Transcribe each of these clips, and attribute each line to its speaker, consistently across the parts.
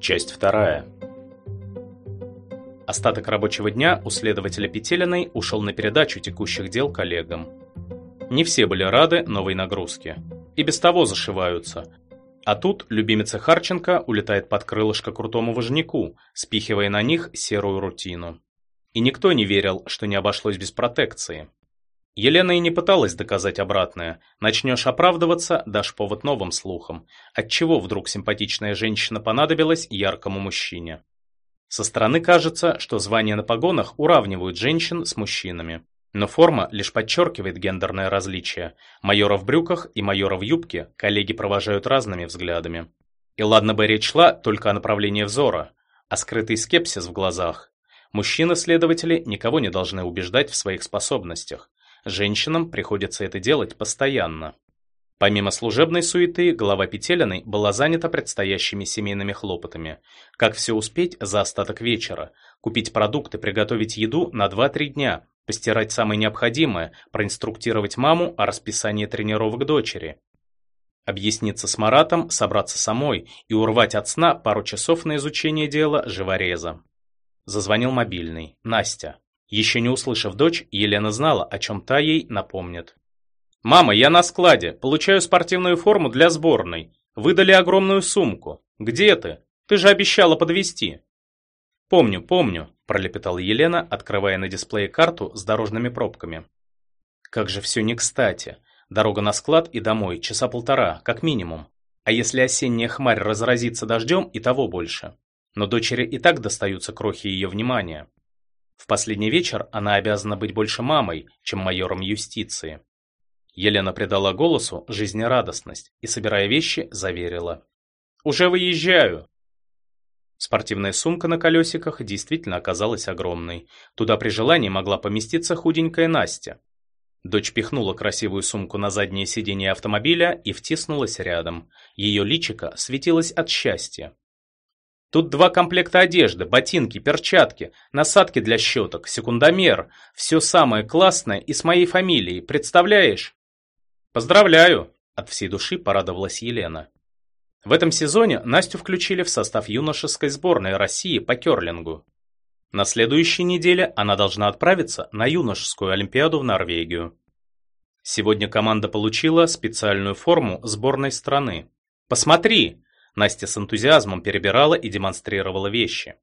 Speaker 1: Часть вторая. Остаток рабочего дня у следователя Петелиной ушел на передачу текущих дел коллегам. Не все были рады новой нагрузке. И без того зашиваются. А тут любимица Харченко улетает под крылышко крутому вожняку, спихивая на них серую рутину. И никто не верил, что не обошлось без протекции. Елена и не пыталась доказать обратное. Начнешь оправдываться, дашь повод новым слухам. Отчего вдруг симпатичная женщина понадобилась яркому мужчине? Со стороны кажется, что звания на погонах уравнивают женщин с мужчинами. Но форма лишь подчеркивает гендерное различие. Майора в брюках и майора в юбке коллеги провожают разными взглядами. И ладно бы речь шла только о направлении взора, а скрытый скепсис в глазах. Мужчины-следователи никого не должны убеждать в своих способностях. Женщинам приходится это делать постоянно. Помимо служебной суеты, глава Петелиной была занята предстоящими семейными хлопотами. Как все успеть за остаток вечера? Купить продукты, приготовить еду на 2-3 дня, постирать самое необходимое, проинструктировать маму о расписании тренировок дочери. Объясниться с Маратом, собраться самой и урвать от сна пару часов на изучение дела живореза. Зазвонил мобильный. Настя. Еще не услышав дочь, Елена знала, о чем та ей напомнит. «Мама, я на складе. Получаю спортивную форму для сборной. Выдали огромную сумку. Где ты? Ты же обещала подвезти». «Помню, помню», – пролепетала Елена, открывая на дисплее карту с дорожными пробками. «Как же все не кстати. Дорога на склад и домой часа полтора, как минимум. А если осенняя хмарь разразится дождем, и того больше. Но дочери и так достаются крохи ее внимания. В последний вечер она обязана быть больше мамой, чем майором юстиции. Елена придала голосу жизнерадостность и, собирая вещи, заверила. «Уже выезжаю!» Спортивная сумка на колесиках действительно оказалась огромной. Туда при желании могла поместиться худенькая Настя. Дочь пихнула красивую сумку на заднее сиденье автомобиля и втиснулась рядом. Ее личико светилось от счастья. Тут два комплекта одежды, ботинки, перчатки, насадки для щеток, секундомер. Все самое классное и с моей фамилией, представляешь? Поздравляю! От всей души порадовалась Елена. В этом сезоне Настю включили в состав юношеской сборной России по керлингу. На следующей неделе она должна отправиться на юношескую олимпиаду в Норвегию. Сегодня команда получила специальную форму сборной страны. Посмотри, Настя с энтузиазмом перебирала и демонстрировала вещи.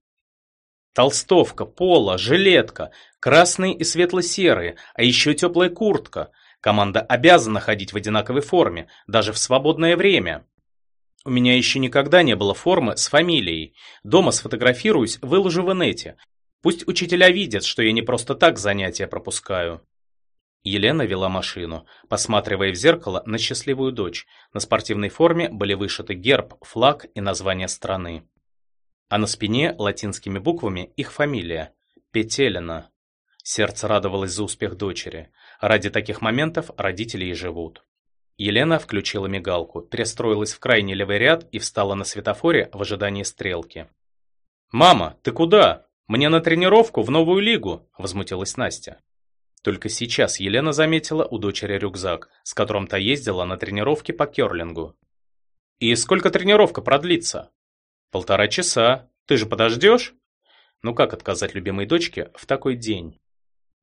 Speaker 1: Толстовка, поло, жилетка, красные и светло-серые, а еще теплая куртка. Команда обязана ходить в одинаковой форме, даже в свободное время. У меня еще никогда не было формы с фамилией. Дома сфотографируюсь, выложу в инете. Пусть учителя видят, что я не просто так занятия пропускаю. Елена вела машину, посматривая в зеркало на счастливую дочь. На спортивной форме были вышиты герб, флаг и название страны. А на спине латинскими буквами их фамилия – Петелина. Сердце радовалось за успех дочери. Ради таких моментов родители и живут. Елена включила мигалку, перестроилась в крайний левый ряд и встала на светофоре в ожидании стрелки. «Мама, ты куда? Мне на тренировку в новую лигу!» – возмутилась Настя. Только сейчас Елена заметила у дочери рюкзак, с которым та ездила на тренировки по керлингу. «И сколько тренировка продлится?» «Полтора часа. Ты же подождешь?» Ну как отказать любимой дочке в такой день?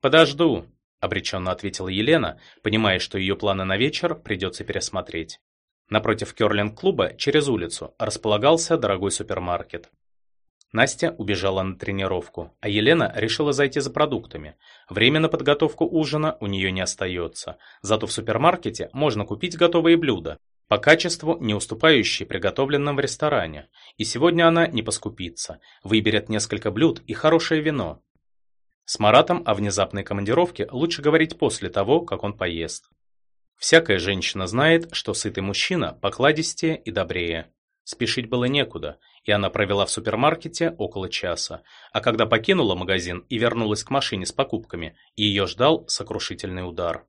Speaker 1: «Подожду», — обреченно ответила Елена, понимая, что ее планы на вечер придется пересмотреть. Напротив керлинг-клуба, через улицу, располагался дорогой супермаркет. Настя убежала на тренировку, а Елена решила зайти за продуктами. Время на подготовку ужина у нее не остается, зато в супермаркете можно купить готовые блюда, по качеству не уступающие приготовленным в ресторане. И сегодня она не поскупится, выберет несколько блюд и хорошее вино. С Маратом о внезапной командировке лучше говорить после того, как он поест. Всякая женщина знает, что сытый мужчина покладистее и добрее. Спешить было некуда, и она провела в супермаркете около часа, а когда покинула магазин и вернулась к машине с покупками, ее ждал сокрушительный удар.